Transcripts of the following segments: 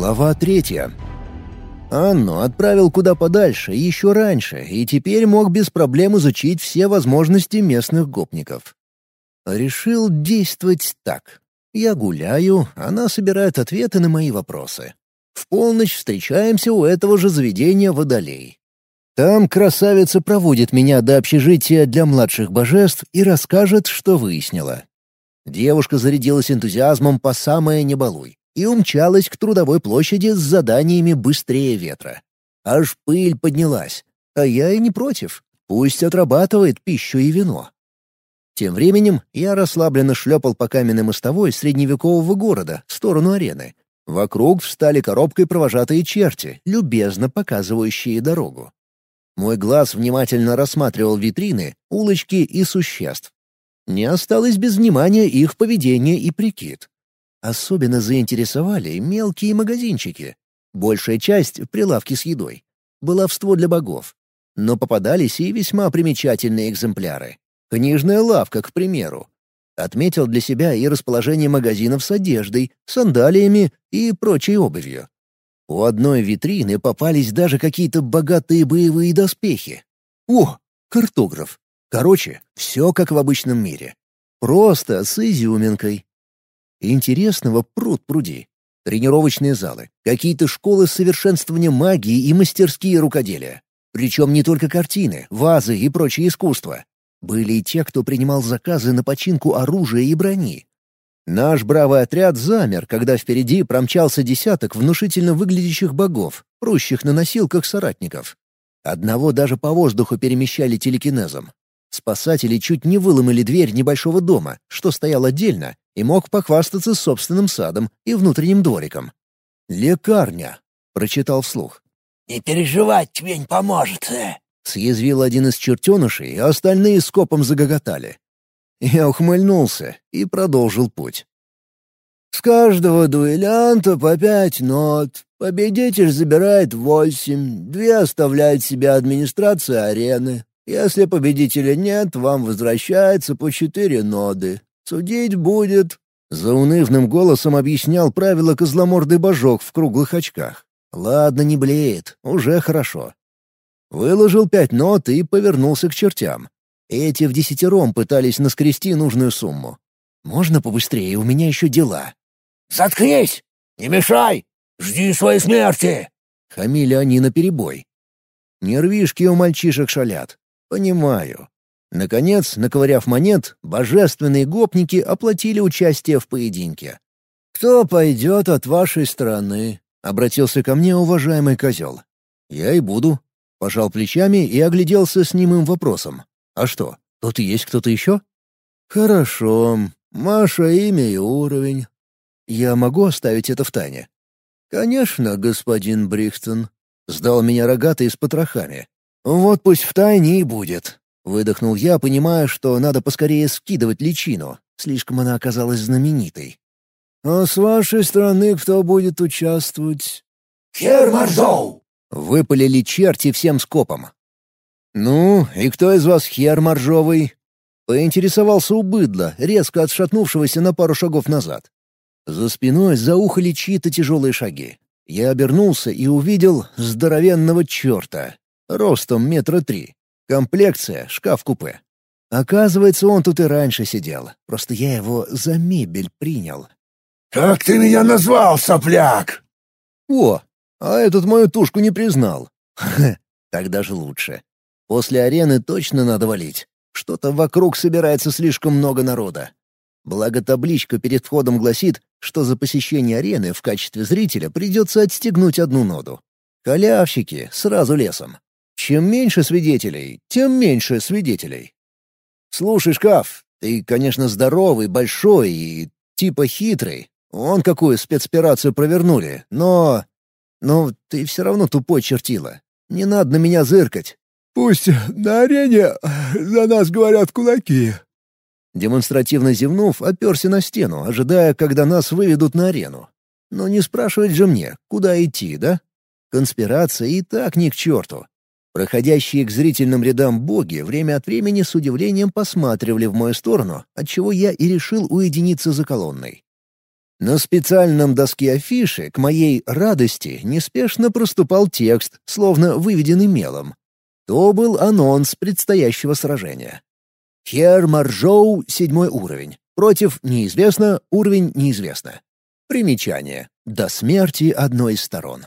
Глава третья. Анну отправил куда подальше еще раньше, и теперь мог без проблем изучить все возможности местных гопников. Решил действовать так. Я гуляю, она собирает ответы на мои вопросы. В полночь встречаемся у этого же заведения водолей. Там красавица проводит меня до общежития для младших божеств и расскажет, что выяснила. Девушка зарядилась энтузиазмом по самое не балуй и умчалась к трудовой площади с заданиями быстрее ветра. Аж пыль поднялась, а я и не против. Пусть отрабатывает пищу и вино. Тем временем я расслабленно шлепал по каменной мостовой средневекового города в сторону арены. Вокруг встали коробкой провожатые черти, любезно показывающие дорогу. Мой глаз внимательно рассматривал витрины, улочки и существ. Не осталось без внимания их поведение и прикид. Особенно заинтересовали мелкие магазинчики. Большая часть — прилавки с едой. Баловство для богов. Но попадались и весьма примечательные экземпляры. Книжная лавка, к примеру. Отметил для себя и расположение магазинов с одеждой, сандалиями и прочей обувью. У одной витрины попались даже какие-то богатые боевые доспехи. О, картограф. Короче, все как в обычном мире. Просто с изюминкой. Интересного пруд пруди. Тренировочные залы, какие-то школы совершенствования магии и мастерские рукоделия. Причем не только картины, вазы и прочее искусство. Были и те, кто принимал заказы на починку оружия и брони. Наш бравый отряд замер, когда впереди промчался десяток внушительно выглядящих богов, прущих на носилках соратников. Одного даже по воздуху перемещали телекинезом. Спасатели чуть не выломали дверь небольшого дома, что стоял отдельно, и мог похвастаться собственным садом и внутренним двориком. «Лекарня», — прочитал вслух. «Не переживай, твень поможет», э!» — съязвил один из чертенышей, а остальные скопом загоготали. Я ухмыльнулся и продолжил путь. «С каждого дуэлянта по пять нот. Победитель забирает восемь, две оставляет себе администрация арены. Если победителя нет, вам возвращается по четыре ноды. Судить будет...» За унывным голосом объяснял правила козломордый божок в круглых очках. «Ладно, не блеет, уже хорошо». Выложил пять нот и повернулся к чертям. Эти в десятером пытались наскрести нужную сумму. «Можно побыстрее, у меня еще дела». «Заткнись! Не мешай! Жди своей смерти!» Хамили они наперебой. Нервишки у мальчишек шалят. Понимаю. Наконец, наковыряв монет, божественные гопники оплатили участие в поединке. «Кто пойдет от вашей стороны?» — обратился ко мне уважаемый козел. «Я и буду». Пожал плечами и огляделся с немым вопросом. «А что, тут есть кто-то еще?» «Хорошо. Маша имя и уровень. Я могу оставить это в тайне?» «Конечно, господин Брихтон», — сдал меня рогатый с потрохами. «Вот пусть в тайне и будет». Выдохнул я, понимая, что надо поскорее скидывать личину. Слишком она оказалась знаменитой. «А с вашей стороны кто будет участвовать?» «Хер Выпалили черти всем скопом. «Ну, и кто из вас хер моржовый?» Поинтересовался у быдла, резко отшатнувшегося на пару шагов назад. За спиной заухали чьи-то тяжелые шаги. Я обернулся и увидел здоровенного черта, ростом метра три. Комплекция, шкаф-купе. Оказывается, он тут и раньше сидел, просто я его за мебель принял. «Как ты меня назвал, сопляк?» «О, а этот мою тушку не признал. Так даже лучше. После арены точно надо валить. Что-то вокруг собирается слишком много народа. Благо табличка перед входом гласит, что за посещение арены в качестве зрителя придется отстегнуть одну ноду. Халявщики сразу лесом. Чем меньше свидетелей, тем меньше свидетелей. Слушай, шкаф, ты, конечно, здоровый, большой и типа хитрый. Он какую спецоперацию провернули, но... Но ты все равно тупой чертила. Не надо на меня зыркать. Пусть на арене за нас говорят кулаки. Демонстративно зевнув, оперся на стену, ожидая, когда нас выведут на арену. Но не спрашивать же мне, куда идти, да? Конспирация и так ни к черту. Проходящие к зрительным рядам боги время от времени с удивлением посматривали в мою сторону, отчего я и решил уединиться за колонной. На специальном доске афиши, к моей радости, неспешно проступал текст, словно выведенный мелом. То был анонс предстоящего сражения. Хер Маржоу, седьмой уровень. Против неизвестно, уровень неизвестно. Примечание. До смерти одной из сторон.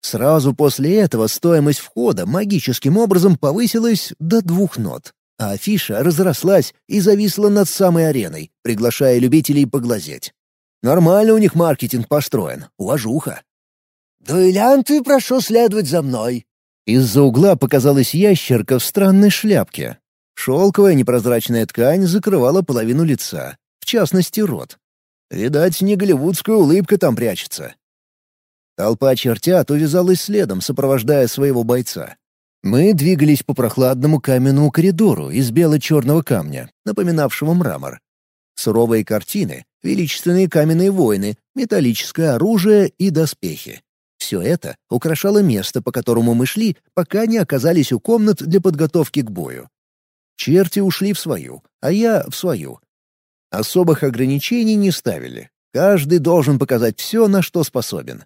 Сразу после этого стоимость входа магическим образом повысилась до двух нот, а афиша разрослась и зависла над самой ареной, приглашая любителей поглазеть. Нормально у них маркетинг построен, уважуха. «Дуэлянты, прошу следовать за мной». Из-за угла показалась ящерка в странной шляпке. Шелковая непрозрачная ткань закрывала половину лица, в частности, рот. Видать, не голливудская улыбка там прячется. Толпа чертят увязалась следом, сопровождая своего бойца. Мы двигались по прохладному каменному коридору из бело-черного камня, напоминавшего мрамор. Суровые картины, величественные каменные воины, металлическое оружие и доспехи. Все это украшало место, по которому мы шли, пока не оказались у комнат для подготовки к бою. Черти ушли в свою, а я — в свою. Особых ограничений не ставили. Каждый должен показать все, на что способен.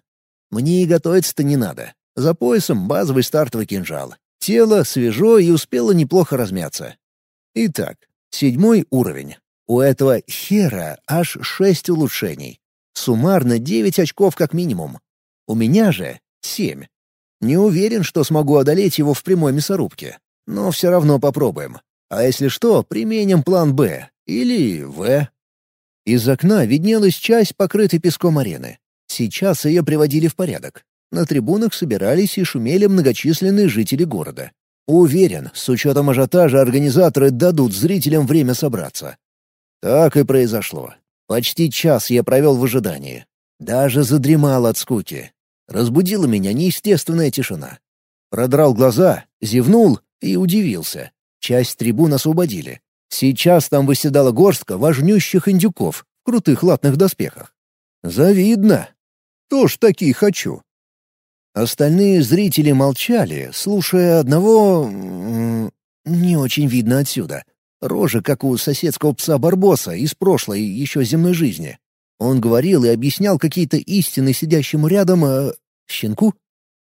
Мне и готовиться-то не надо. За поясом базовый стартовый кинжал. Тело свежо и успело неплохо размяться. Итак, седьмой уровень. У этого хера аж шесть улучшений. Суммарно девять очков как минимум. У меня же семь. Не уверен, что смогу одолеть его в прямой мясорубке. Но все равно попробуем. А если что, применим план «Б» или «В». Из окна виднелась часть, покрытой песком арены. Сейчас ее приводили в порядок. На трибунах собирались и шумели многочисленные жители города. Уверен, с учетом ажиотажа организаторы дадут зрителям время собраться. Так и произошло. Почти час я провел в ожидании. Даже задремал от скуки. Разбудила меня неестественная тишина. Продрал глаза, зевнул и удивился. Часть трибун освободили. Сейчас там выседала горстка важнющих индюков в крутых латных доспехах. Завидно. Тоже такие хочу. Остальные зрители молчали, слушая одного... Не очень видно отсюда. Рожа, как у соседского пса Барбоса из прошлой еще земной жизни. Он говорил и объяснял какие-то истины сидящему рядом... Э, щенку?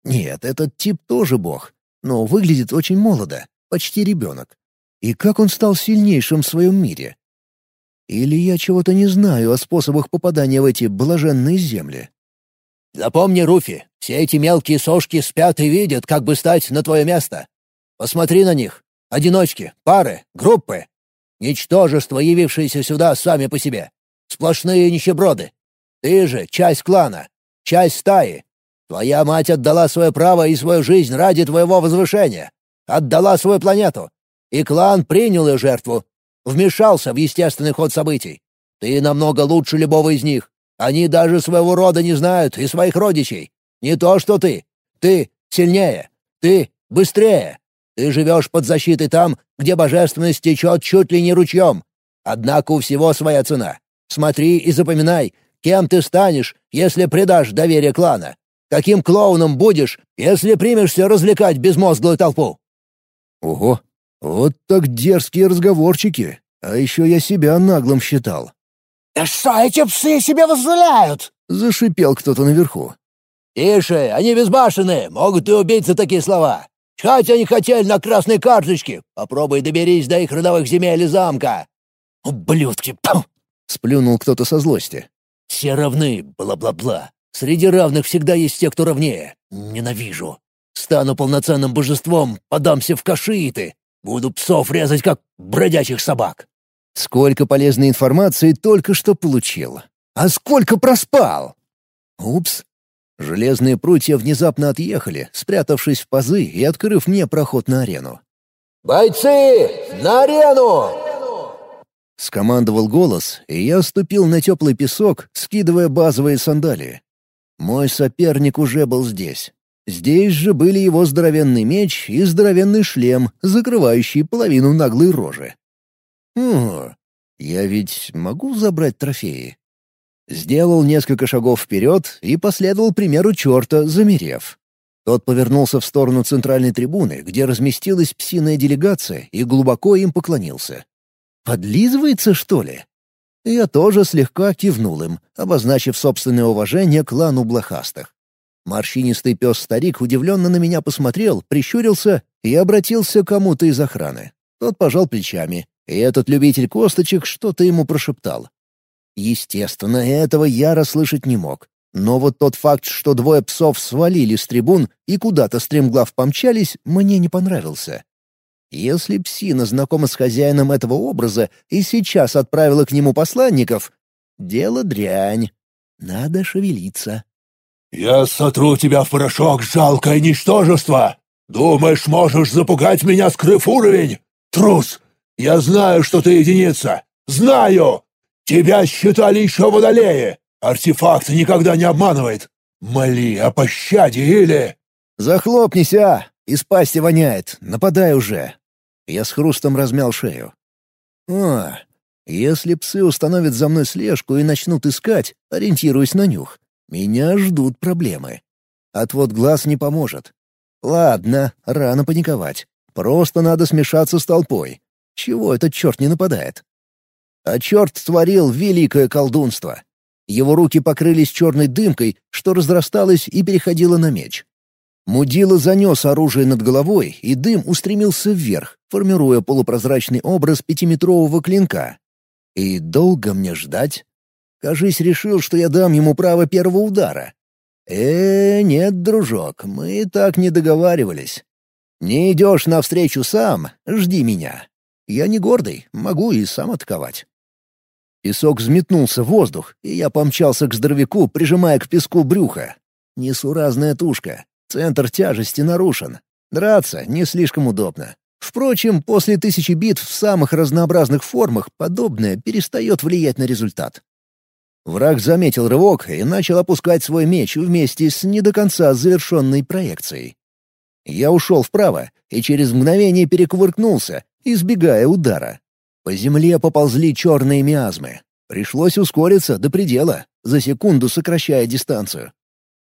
Нет, этот тип тоже бог, но выглядит очень молодо, почти ребенок. И как он стал сильнейшим в своем мире? Или я чего-то не знаю о способах попадания в эти блаженные земли? Запомни, Руфи, все эти мелкие сошки спят и видят, как бы стать на твое место. Посмотри на них. Одиночки, пары, группы. Ничтожества, явившиеся сюда сами по себе. Сплошные нищеброды. Ты же часть клана, часть стаи. Твоя мать отдала свое право и свою жизнь ради твоего возвышения. Отдала свою планету. И клан принял ее жертву. Вмешался в естественный ход событий. Ты намного лучше любого из них. Они даже своего рода не знают и своих родичей. Не то что ты. Ты сильнее. Ты быстрее. Ты живешь под защитой там, где божественность течет чуть ли не ручьем. Однако у всего своя цена. Смотри и запоминай, кем ты станешь, если предашь доверие клана. Каким клоуном будешь, если примешься развлекать безмозглую толпу. Ого, вот так дерзкие разговорчики. А еще я себя наглым считал. «Да что эти псы себе позволяют?» — зашипел кто-то наверху. «Тише, они безбашенные, могут и убить за такие слова. Чхать они хотели на красной карточке. Попробуй доберись до их родовых земель и замка». «Ублюдки!» — сплюнул кто-то со злости. «Все равны, бла-бла-бла. Среди равных всегда есть те, кто равнее. Ненавижу. Стану полноценным божеством, подамся в кашииты. Буду псов резать, как бродячих собак». Сколько полезной информации только что получил. А сколько проспал! Упс. Железные прутья внезапно отъехали, спрятавшись в пазы и открыв мне проход на арену. «Бойцы! На арену!» Скомандовал голос, и я ступил на теплый песок, скидывая базовые сандалии. Мой соперник уже был здесь. Здесь же были его здоровенный меч и здоровенный шлем, закрывающий половину наглой рожи. «Хм, я ведь могу забрать трофеи?» Сделал несколько шагов вперед и последовал примеру черта, замерев. Тот повернулся в сторону центральной трибуны, где разместилась псиная делегация, и глубоко им поклонился. «Подлизывается, что ли?» Я тоже слегка кивнул им, обозначив собственное уважение клану блохастых. Морщинистый пес-старик удивленно на меня посмотрел, прищурился и обратился к кому-то из охраны. Тот пожал плечами, и этот любитель косточек что-то ему прошептал. Естественно, этого я расслышать не мог. Но вот тот факт, что двое псов свалили с трибун и куда-то стремглав помчались, мне не понравился. Если псина знакома с хозяином этого образа и сейчас отправила к нему посланников, дело дрянь. Надо шевелиться. «Я сотру тебя в порошок, жалкое ничтожество! Думаешь, можешь запугать меня, скрыв уровень? Трус! Я знаю, что ты единица! Знаю! Тебя считали еще водолее! Артефакт никогда не обманывает! Моли о пощаде или...» «Захлопнись, а! Из пасти воняет! Нападай уже!» Я с хрустом размял шею. «А, если псы установят за мной слежку и начнут искать, ориентируясь на нюх, меня ждут проблемы. Отвод глаз не поможет. Ладно, рано паниковать. Просто надо смешаться с толпой. Чего этот черт не нападает? А черт творил великое колдунство. Его руки покрылись черной дымкой, что разрасталось и переходило на меч. Мудила занес оружие над головой, и дым устремился вверх, формируя полупрозрачный образ пятиметрового клинка. И долго мне ждать? Кажись, решил, что я дам ему право первого удара. Э, нет, дружок, мы так не договаривались. Не идешь навстречу сам, жди меня. Я не гордый, могу и сам атаковать. Песок взметнулся в воздух, и я помчался к здоровяку, прижимая к песку брюха. Несуразная тушка. Центр тяжести нарушен. Драться не слишком удобно. Впрочем, после тысячи битв в самых разнообразных формах подобное перестает влиять на результат. Враг заметил рывок и начал опускать свой меч вместе с не до конца завершенной проекцией. Я ушел вправо и через мгновение перекувыркнулся, избегая удара. По земле поползли черные миазмы. Пришлось ускориться до предела, за секунду сокращая дистанцию.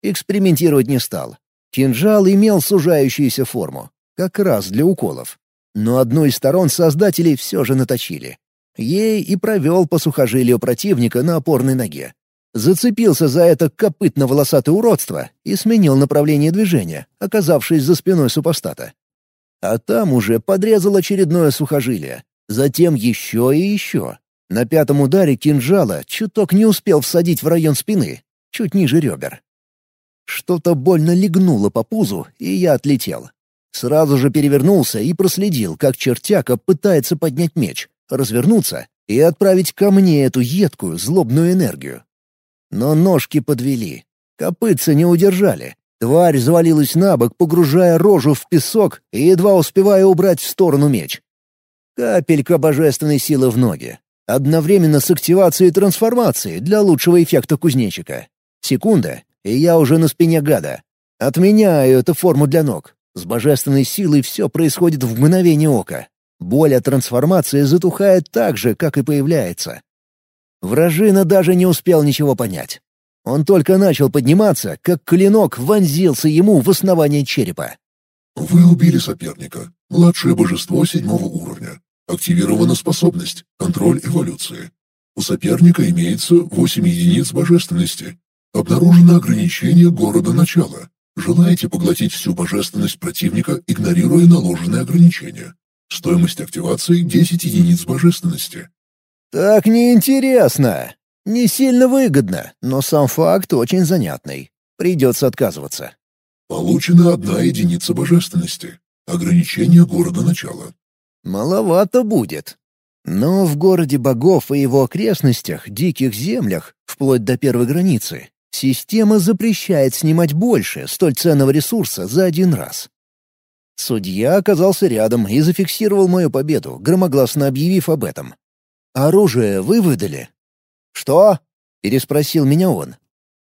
Экспериментировать не стал. Кинжал имел сужающуюся форму, как раз для уколов. Но одну из сторон создатели все же наточили. Ей и провел по сухожилию противника на опорной ноге. Зацепился за это копытно-волосатое уродство и сменил направление движения, оказавшись за спиной супостата. А там уже подрезал очередное сухожилие, затем еще и еще. На пятом ударе кинжала чуток не успел всадить в район спины, чуть ниже ребер. Что-то больно легнуло по пузу, и я отлетел. Сразу же перевернулся и проследил, как чертяка пытается поднять меч, развернуться и отправить ко мне эту едкую, злобную энергию. Но ножки подвели. Копытца не удержали. Тварь завалилась на бок, погружая рожу в песок и едва успевая убрать в сторону меч. Капелька божественной силы в ноги. Одновременно с активацией трансформации для лучшего эффекта кузнечика. Секунда, и я уже на спине гада. Отменяю эту форму для ног. С божественной силой все происходит в мгновение ока. Боль от трансформации затухает так же, как и появляется. Вражина даже не успел ничего понять. Он только начал подниматься, как клинок вонзился ему в основание черепа. «Вы убили соперника. Младшее божество седьмого уровня. Активирована способность «Контроль эволюции». У соперника имеется 8 единиц божественности. Обнаружено ограничение города начала. Желаете поглотить всю божественность противника, игнорируя наложенные ограничения. Стоимость активации 10 единиц божественности. Так неинтересно. Не сильно выгодно, но сам факт очень занятный. Придется отказываться. Получена одна единица божественности. Ограничение города начала. Маловато будет. Но в городе богов и его окрестностях, диких землях, вплоть до первой границы, Система запрещает снимать больше столь ценного ресурса за один раз. Судья оказался рядом и зафиксировал мою победу, громогласно объявив об этом. «Оружие вы выдали?» «Что?» — переспросил меня он.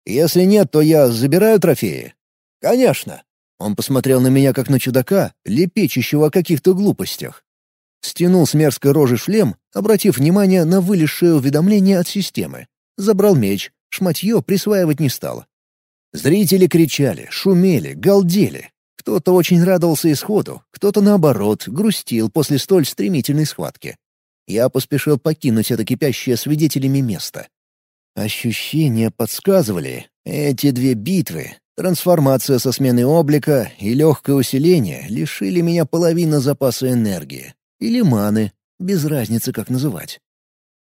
«Если нет, то я забираю трофеи?» «Конечно». Он посмотрел на меня как на чудака, лепечущего о каких-то глупостях. Стянул с мерзкой рожи шлем, обратив внимание на вылезшее уведомление от системы. Забрал меч, Шматье присваивать не стал. Зрители кричали, шумели, галдели. Кто-то очень радовался исходу, кто-то, наоборот, грустил после столь стремительной схватки. Я поспешил покинуть это кипящее свидетелями место. Ощущения подсказывали, эти две битвы, трансформация со сменой облика и легкое усиление лишили меня половины запаса энергии. Или маны, без разницы, как называть.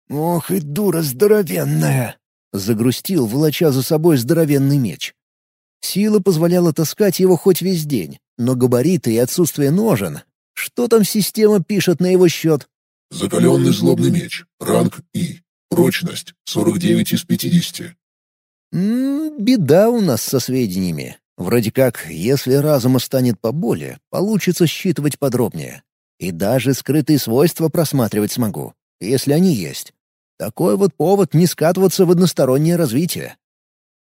«Ох и дура здоровенная!» — загрустил, волоча за собой здоровенный меч. Сила позволяла таскать его хоть весь день, но габариты и отсутствие ножен. Что там система пишет на его счет? Закаленный злобный меч. Ранг И. Прочность 49 из 50. М -м, беда у нас со сведениями. Вроде как, если разума станет поболее, получится считывать подробнее. И даже скрытые свойства просматривать смогу, если они есть. Такой вот повод не скатываться в одностороннее развитие.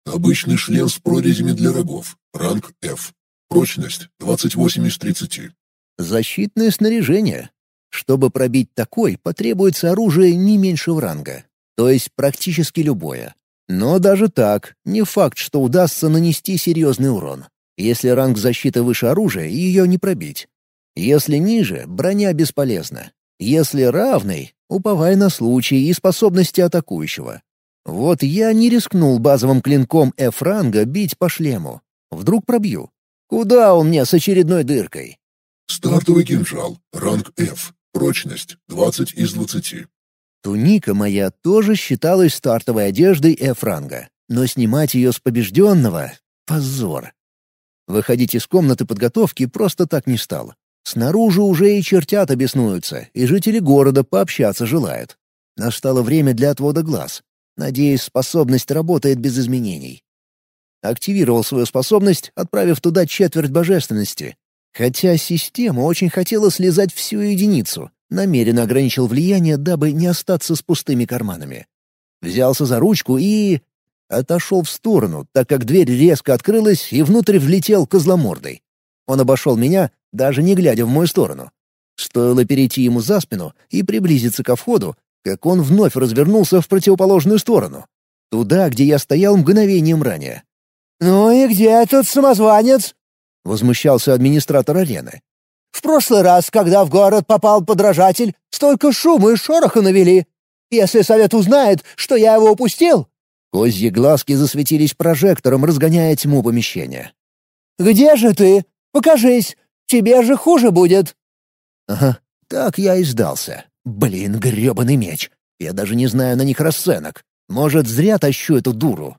Обычный шлем с прорезями для рогов. Ранг F. Прочность 28 из 30. Защитное снаряжение. Чтобы пробить такой, потребуется оружие не меньшего ранга. То есть практически любое. Но даже так, не факт, что удастся нанести серьезный урон. Если ранг защиты выше оружия, ее не пробить. Если ниже, броня бесполезна. Если равный, уповай на случай и способности атакующего. Вот я не рискнул базовым клинком F-ранга бить по шлему. Вдруг пробью. Куда он мне с очередной дыркой? Стартовый кинжал. Ранг F. Прочность 20 из 20. Туника моя тоже считалась стартовой одеждой F-ранга, но снимать ее с побежденного — позор. Выходить из комнаты подготовки просто так не стал. Снаружи уже и чертята беснуются, и жители города пообщаться желают. Настало время для отвода глаз. Надеюсь, способность работает без изменений. Активировал свою способность, отправив туда четверть божественности. Хотя система очень хотела слезать всю единицу, намеренно ограничил влияние, дабы не остаться с пустыми карманами. Взялся за ручку и... Отошел в сторону, так как дверь резко открылась, и внутрь влетел козломордой. Он обошел меня, даже не глядя в мою сторону. Стоило перейти ему за спину и приблизиться ко входу, как он вновь развернулся в противоположную сторону. Туда, где я стоял мгновением ранее. «Ну и где этот самозванец?» — возмущался администратор арены. «В прошлый раз, когда в город попал подражатель, столько шума и шороха навели. Если совет узнает, что я его упустил...» Козьи глазки засветились прожектором, разгоняя тьму помещения. «Где же ты? Покажись! Тебе же хуже будет!» «Ага, так я и сдался. Блин, грёбаный меч. Я даже не знаю на них расценок. Может, зря тащу эту дуру».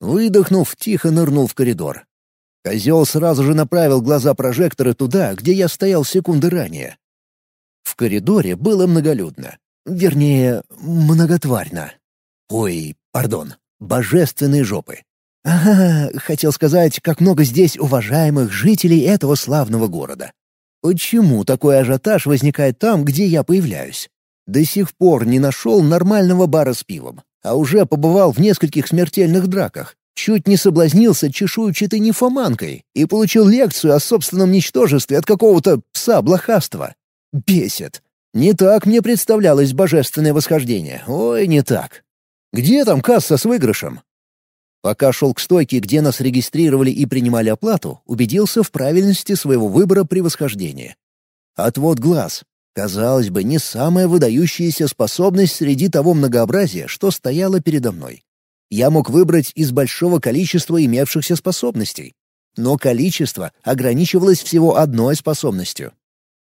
Выдохнув, тихо нырнул в коридор. Козел сразу же направил глаза прожектора туда, где я стоял секунды ранее. В коридоре было многолюдно. Вернее, многотварно. Ой, пардон, божественные жопы. Ага, хотел сказать, как много здесь уважаемых жителей этого славного города. Почему такой ажиотаж возникает там, где я появляюсь? До сих пор не нашел нормального бара с пивом, а уже побывал в нескольких смертельных драках. Чуть не соблазнился чешуйчатой нефоманкой и получил лекцию о собственном ничтожестве от какого-то пса-блохастого. Бесит. Не так мне представлялось божественное восхождение. Ой, не так. Где там касса с выигрышем? Пока шел к стойке, где нас регистрировали и принимали оплату, убедился в правильности своего выбора при восхождении. Отвод глаз. Казалось бы, не самая выдающаяся способность среди того многообразия, что стояло передо мной я мог выбрать из большого количества имевшихся способностей. Но количество ограничивалось всего одной способностью.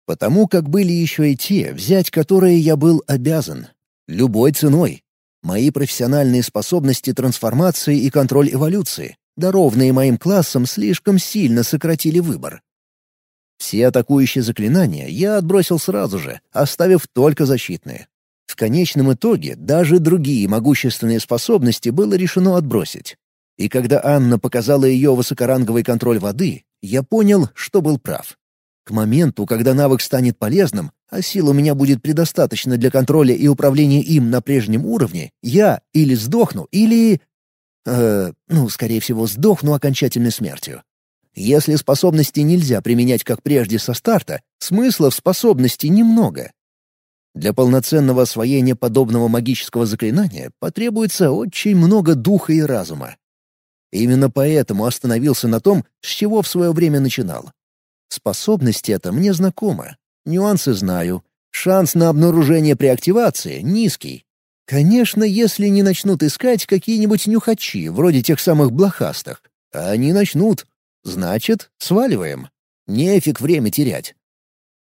Потому как были еще и те, взять которые я был обязан. Любой ценой. Мои профессиональные способности трансформации и контроль эволюции, дарованные моим классом, слишком сильно сократили выбор. Все атакующие заклинания я отбросил сразу же, оставив только защитные. В конечном итоге даже другие могущественные способности было решено отбросить. И когда Анна показала ее высокоранговый контроль воды, я понял, что был прав. К моменту, когда навык станет полезным, а сил у меня будет предостаточно для контроля и управления им на прежнем уровне, я или сдохну, или... Э, ну, скорее всего, сдохну окончательной смертью. Если способности нельзя применять как прежде со старта, смысла в способности немного. Для полноценного освоения подобного магического заклинания потребуется очень много духа и разума. Именно поэтому остановился на том, с чего в свое время начинал. Способность эта мне знакома, нюансы знаю, Шанс на обнаружение при активации низкий. Конечно, если не начнут искать какие-нибудь нюхачи, вроде тех самых блохастых. А они начнут. Значит, сваливаем. Нефиг время терять.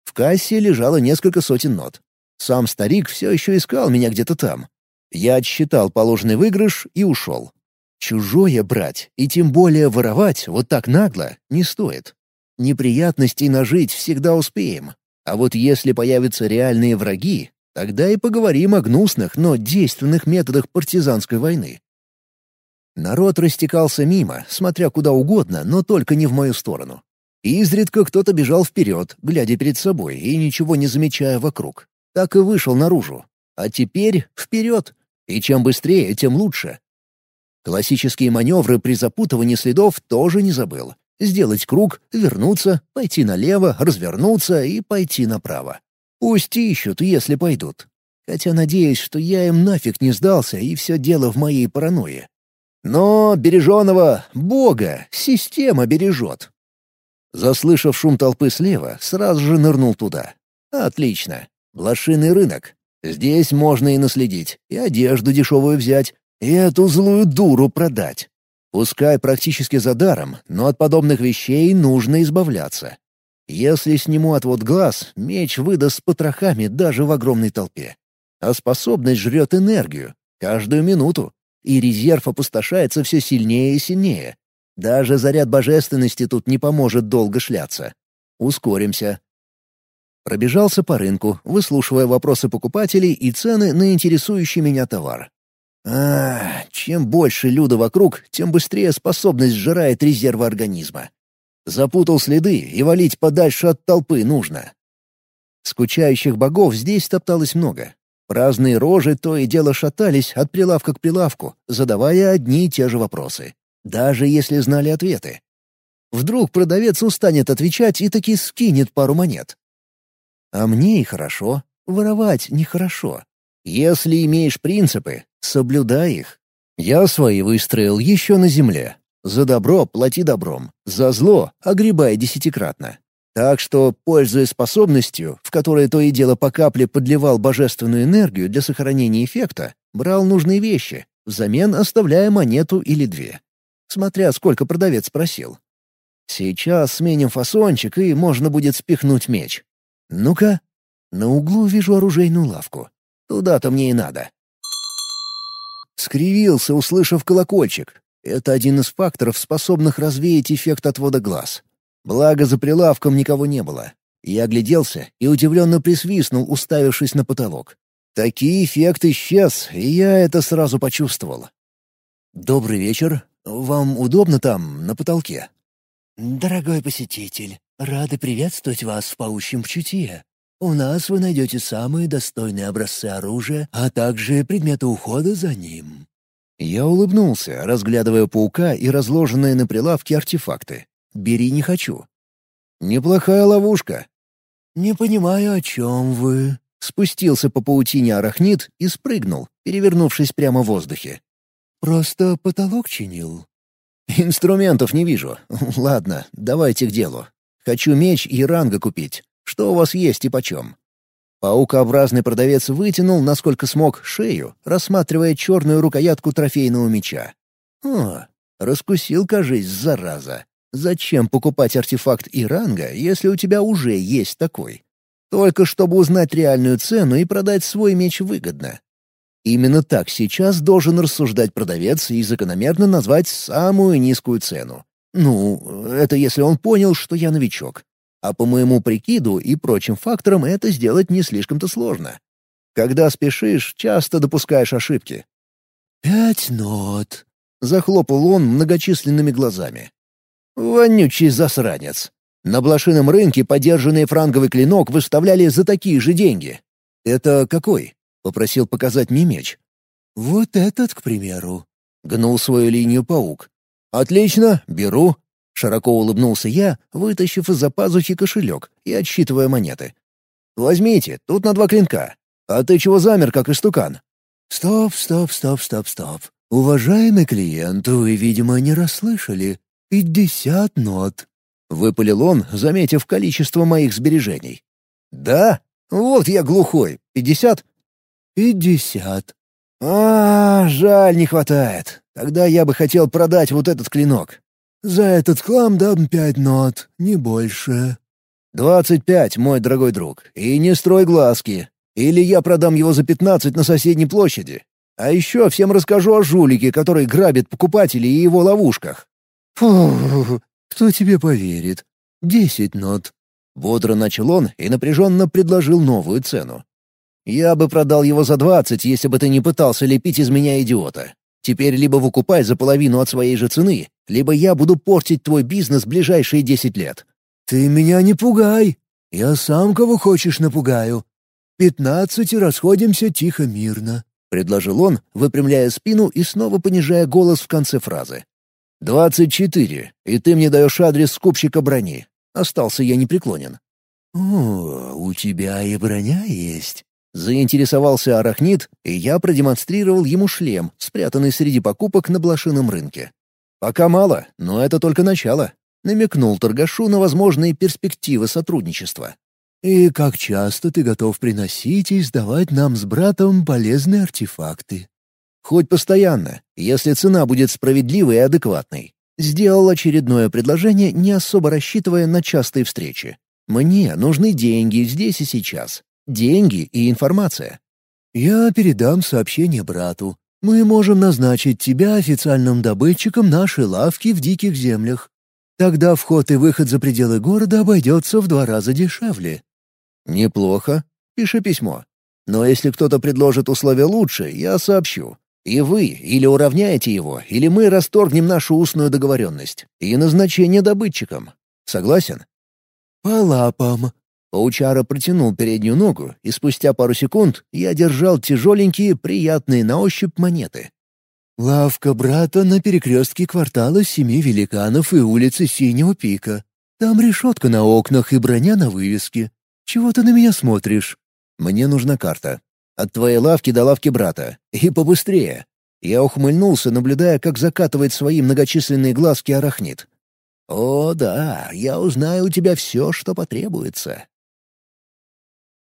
В кассе лежало несколько сотен нот. Сам старик все еще искал меня где-то там. Я отсчитал положенный выигрыш и ушел. Чужое брать, и тем более воровать вот так нагло, не стоит. Неприятностей нажить всегда успеем. А вот если появятся реальные враги, тогда и поговорим о гнусных, но действенных методах партизанской войны. Народ растекался мимо, смотря куда угодно, но только не в мою сторону. Изредка кто-то бежал вперед, глядя перед собой и ничего не замечая вокруг. Так и вышел наружу. А теперь вперед. И чем быстрее, тем лучше. Классические маневры при запутывании следов тоже не забыл. Сделать круг, вернуться, пойти налево, развернуться и пойти направо. Пусть ищут, если пойдут. Хотя надеюсь, что я им нафиг не сдался, и все дело в моей паранойе. Но береженого Бога система бережет. Заслышав шум толпы слева, сразу же нырнул туда. Отлично. Блошиный рынок. Здесь можно и наследить, и одежду дешевую взять, и эту злую дуру продать. Пускай практически за даром, но от подобных вещей нужно избавляться. Если сниму отвод глаз, меч выдаст с потрохами даже в огромной толпе. А способность жрет энергию, каждую минуту, и резерв опустошается все сильнее и сильнее. Даже заряд божественности тут не поможет долго шляться. Ускоримся. Пробежался по рынку, выслушивая вопросы покупателей и цены на интересующий меня товар. А, чем больше люда вокруг, тем быстрее способность сжирает резервы организма. Запутал следы, и валить подальше от толпы нужно. Скучающих богов здесь топталось много. Праздные рожи то и дело шатались от прилавка к прилавку, задавая одни и те же вопросы даже если знали ответы. Вдруг продавец устанет отвечать и таки скинет пару монет. А мне и хорошо. Воровать нехорошо. Если имеешь принципы, соблюдай их. Я свои выстроил еще на земле. За добро плати добром, за зло огребай десятикратно. Так что, пользуясь способностью, в которой то и дело по капле подливал божественную энергию для сохранения эффекта, брал нужные вещи, взамен оставляя монету или две смотря сколько продавец просил. Сейчас сменим фасончик, и можно будет спихнуть меч. Ну-ка. На углу вижу оружейную лавку. Туда-то мне и надо. Скривился, услышав колокольчик. Это один из факторов, способных развеять эффект отвода глаз. Благо, за прилавком никого не было. Я огляделся и удивленно присвистнул, уставившись на потолок. Такие эффект исчез, и я это сразу почувствовал. «Добрый вечер. Вам удобно там, на потолке?» «Дорогой посетитель, рады приветствовать вас в паучьем чутье. У нас вы найдете самые достойные образцы оружия, а также предметы ухода за ним». Я улыбнулся, разглядывая паука и разложенные на прилавке артефакты. «Бери не хочу». «Неплохая ловушка». «Не понимаю, о чем вы». Спустился по паутине арахнит и спрыгнул, перевернувшись прямо в воздухе. Просто потолок чинил». «Инструментов не вижу. Ладно, давайте к делу. Хочу меч и ранга купить. Что у вас есть и почем?» Паукообразный продавец вытянул, насколько смог, шею, рассматривая черную рукоятку трофейного меча. «О, раскусил, кажись, зараза. Зачем покупать артефакт и ранга, если у тебя уже есть такой? Только чтобы узнать реальную цену и продать свой меч выгодно. Именно так сейчас должен рассуждать продавец и закономерно назвать самую низкую цену. Ну, это если он понял, что я новичок. А по моему прикиду и прочим факторам это сделать не слишком-то сложно. Когда спешишь, часто допускаешь ошибки. «Пять нот», — захлопал он многочисленными глазами. «Вонючий засранец. На блошином рынке подержанный франговый клинок выставляли за такие же деньги. Это какой? — попросил показать мне меч. «Вот этот, к примеру», — гнул свою линию паук. «Отлично, беру», — широко улыбнулся я, вытащив из-за пазухи кошелек и отсчитывая монеты. «Возьмите, тут на два клинка. А ты чего замер, как истукан?» «Стоп, стоп, стоп, стоп, стоп. Уважаемый клиент, вы, видимо, не расслышали. Пятьдесят нот». Выпалил он, заметив количество моих сбережений. «Да? Вот я глухой. Пятьдесят?» «Пятьдесят». «А, жаль, не хватает. Тогда я бы хотел продать вот этот клинок». «За этот хлам дам пять нот, не больше». «Двадцать пять, мой дорогой друг. И не строй глазки. Или я продам его за пятнадцать на соседней площади. А еще всем расскажу о жулике, который грабит покупателей и его ловушках». «Фу, кто тебе поверит? Десять нот». Бодро начал он и напряженно предложил новую цену. «Я бы продал его за двадцать, если бы ты не пытался лепить из меня идиота. Теперь либо выкупай за половину от своей же цены, либо я буду портить твой бизнес ближайшие десять лет». «Ты меня не пугай. Я сам кого хочешь напугаю. Пятнадцать и расходимся тихо-мирно», — предложил он, выпрямляя спину и снова понижая голос в конце фразы. «Двадцать четыре, и ты мне даешь адрес скупщика брони. Остался я непреклонен». «О, у тебя и броня есть?» Заинтересовался арахнит, и я продемонстрировал ему шлем, спрятанный среди покупок на блошином рынке. «Пока мало, но это только начало», — намекнул торгашу на возможные перспективы сотрудничества. «И как часто ты готов приносить и сдавать нам с братом полезные артефакты?» «Хоть постоянно, если цена будет справедливой и адекватной». Сделал очередное предложение, не особо рассчитывая на частые встречи. «Мне нужны деньги здесь и сейчас. Деньги и информация. «Я передам сообщение брату. Мы можем назначить тебя официальным добытчиком нашей лавки в диких землях. Тогда вход и выход за пределы города обойдется в два раза дешевле». «Неплохо. Пиши письмо. Но если кто-то предложит условия лучше, я сообщу. И вы или уравняете его, или мы расторгнем нашу устную договоренность и назначение добытчиком. Согласен?» «По лапам», Паучара протянул переднюю ногу, и спустя пару секунд я держал тяжеленькие, приятные на ощупь монеты. «Лавка брата на перекрестке квартала Семи Великанов и улицы Синего Пика. Там решетка на окнах и броня на вывеске. Чего ты на меня смотришь?» «Мне нужна карта. От твоей лавки до лавки брата. И побыстрее». Я ухмыльнулся, наблюдая, как закатывает свои многочисленные глазки арахнит. «О, да, я узнаю у тебя все, что потребуется».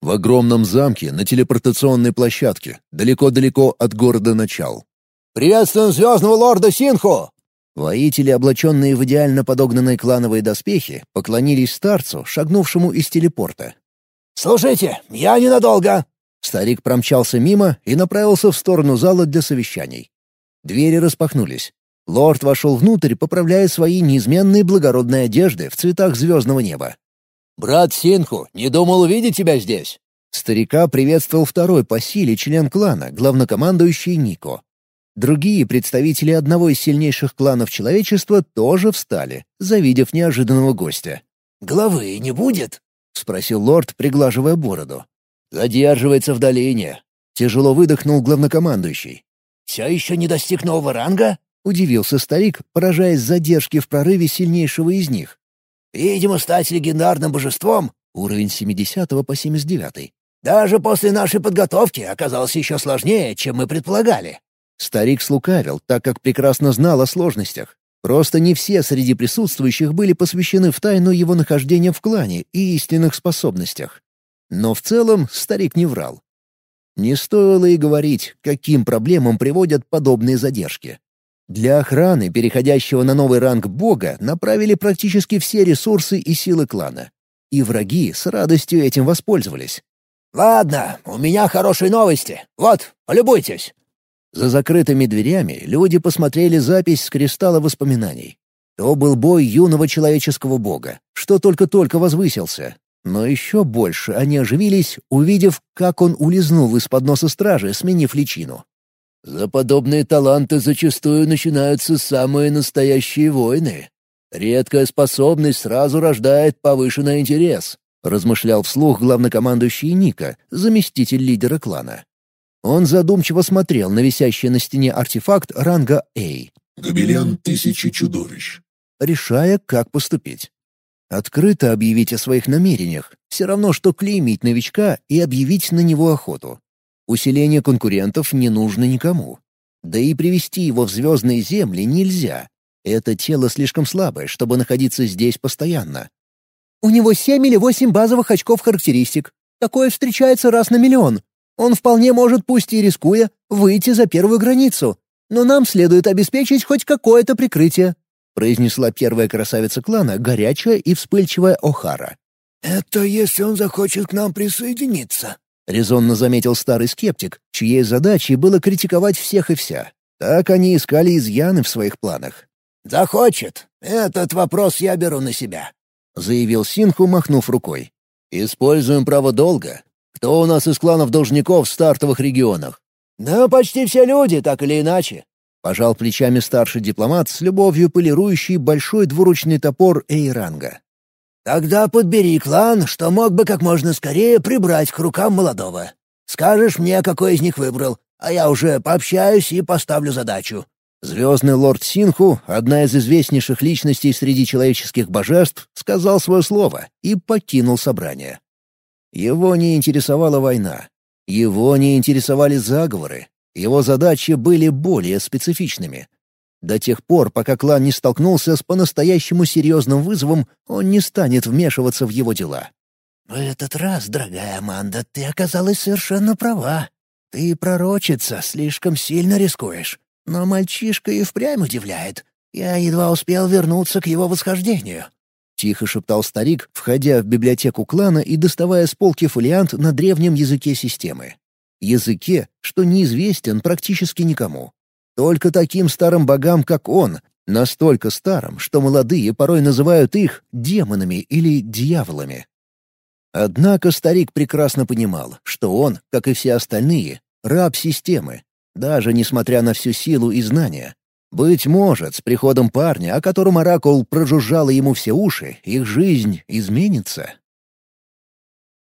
В огромном замке на телепортационной площадке, далеко-далеко от города начал. «Приветствуем звездного лорда Синху!» Воители, облаченные в идеально подогнанные клановые доспехи, поклонились старцу, шагнувшему из телепорта. «Слушайте, я ненадолго!» Старик промчался мимо и направился в сторону зала для совещаний. Двери распахнулись. Лорд вошел внутрь, поправляя свои неизменные благородные одежды в цветах звездного неба. «Брат Синху, не думал увидеть тебя здесь!» Старика приветствовал второй по силе член клана, главнокомандующий Нико. Другие представители одного из сильнейших кланов человечества тоже встали, завидев неожиданного гостя. «Главы не будет?» — спросил лорд, приглаживая бороду. «Задерживается в долине», — тяжело выдохнул главнокомандующий. «Все еще не достиг нового ранга?» — удивился старик, поражаясь задержке в прорыве сильнейшего из них. Видимо, стать легендарным божеством — уровень 70 по 79. Даже после нашей подготовки оказалось еще сложнее, чем мы предполагали. Старик слукавил, так как прекрасно знал о сложностях. Просто не все среди присутствующих были посвящены в тайну его нахождения в клане и истинных способностях. Но в целом старик не врал. Не стоило и говорить, каким проблемам приводят подобные задержки. Для охраны переходящего на новый ранг бога направили практически все ресурсы и силы клана. И враги с радостью этим воспользовались. «Ладно, у меня хорошие новости. Вот, полюбуйтесь». За закрытыми дверями люди посмотрели запись с кристалла воспоминаний. То был бой юного человеческого бога, что только-только возвысился. Но еще больше они оживились, увидев, как он улизнул из-под носа стражи, сменив личину. За подобные таланты зачастую начинаются самые настоящие войны. Редкая способность сразу рождает повышенный интерес, размышлял вслух главнокомандующий Ника, заместитель лидера клана. Он задумчиво смотрел на висящий на стене артефакт ранга A. «Гобелен тысячи чудовищ», решая, как поступить. Открыто объявить о своих намерениях, все равно, что клеймить новичка и объявить на него охоту. Усиление конкурентов не нужно никому. Да и привести его в звездные земли нельзя. Это тело слишком слабое, чтобы находиться здесь постоянно. «У него семь или восемь базовых очков характеристик», Такое встречается раз на миллион. Он вполне может, пусть и рискуя, выйти за первую границу. Но нам следует обеспечить хоть какое-то прикрытие», — произнесла первая красавица клана, горячая и вспыльчивая Охара. «Это если он захочет к нам присоединиться», — резонно заметил старый скептик, чьей задачей было критиковать всех и вся. Так они искали изъяны в своих планах. «Захочет. Этот вопрос я беру на себя», — заявил Синху, махнув рукой. «Используем право долга. Кто у нас из кланов должников в стартовых регионах?» «Да почти все люди, так или иначе», — пожал плечами старший дипломат с любовью полирующий большой двуручный топор Эйранга. «Тогда подбери клан, что мог бы как можно скорее прибрать к рукам молодого. Скажешь мне, какой из них выбрал, а я уже пообщаюсь и поставлю задачу». Звездный лорд Синху, одна из известнейших личностей среди человеческих божеств, сказал свое слово и покинул собрание. Его не интересовала война. Его не интересовали заговоры. Его задачи были более специфичными. До тех пор, пока клан не столкнулся с по-настоящему серьезным вызовом, он не станет вмешиваться в его дела. «В этот раз, дорогая Аманда, ты оказалась совершенно права. Ты пророчица, слишком сильно рискуешь. Но мальчишка и впрямь удивляет. Я едва успел вернуться к его восхождению». Тихо шептал старик, входя в библиотеку клана и доставая с полки фолиант на древнем языке системы. Языке, что неизвестен практически никому. Только таким старым богам, как он, настолько старым, что молодые порой называют их демонами или дьяволами. Однако старик прекрасно понимал, что он, как и все остальные, раб системы, даже несмотря на всю силу и знания. Быть может, с приходом парня, о котором Оракул прожужжала ему все уши, их жизнь изменится.